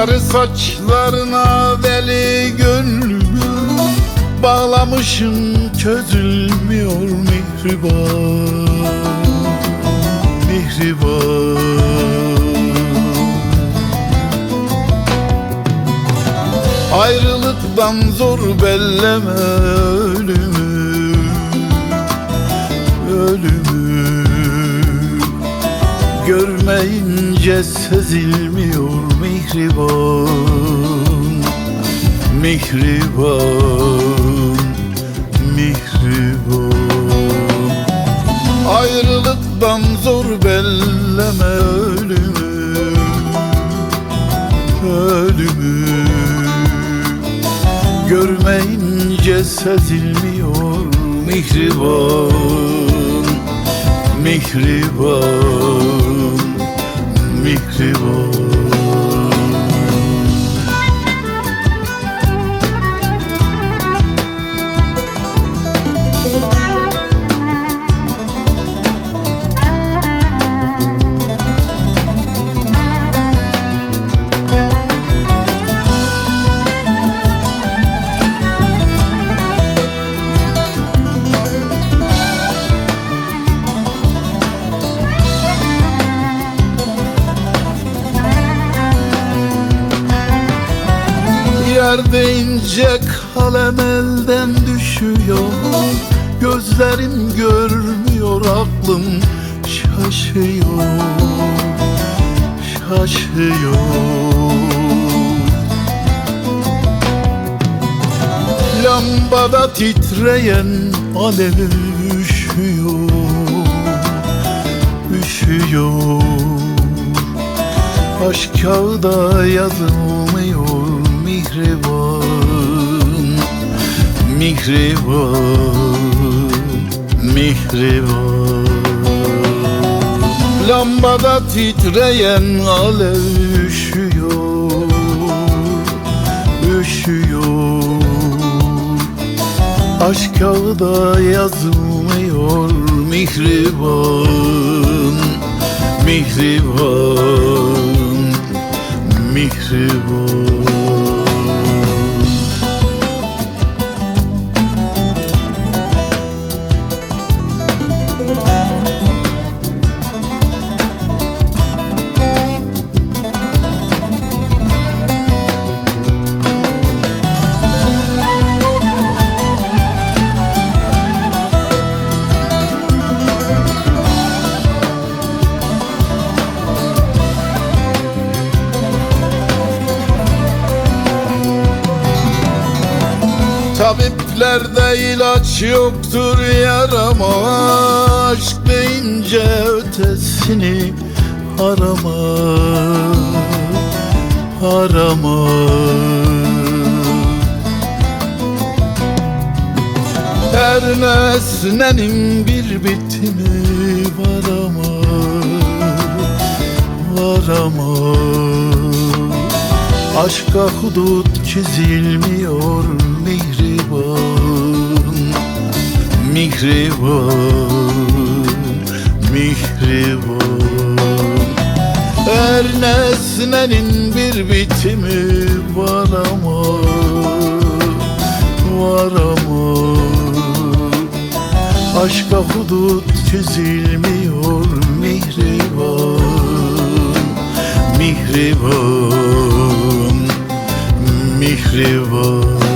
Sarı saçlarına deli gönlümü Bağlamışım çözülmüyor mihriban Mihriban. Ayrılıktan zor belleme Görmeyince sezilmiyor mihriban. Mihriban Mihriban. Ayrılıktan zor belleme ölümü Ölümü. Görmeyince sezilmiyor mihriban Mihriban Mihriban Yer deyince kalem elden düşüyor. Gözlerim görmüyor aklım şaşıyor. Şaşıyor. Lambada titreyen alev üşüyor. Üşüyor. Aşk kağıda yazılmıyor mihriban Mihriban Mihriban Lambada titreyen alev üşüyor Üşüyor. Aşk kağıda yazılmıyor mihriban Mihriban Mihriban Tabiplerde ilaç yoktur yarama. Aşk deyince ötesini arama. Arama. Her nesnenin bir bitimi var ama Var ama Aşka hudut çizilmiyor mihriban Mihriban Mihriban Her nesnenin bir bitimi var ama Var ama. Aşka hudut çizilmiyor mihriban Mihriban Mihriban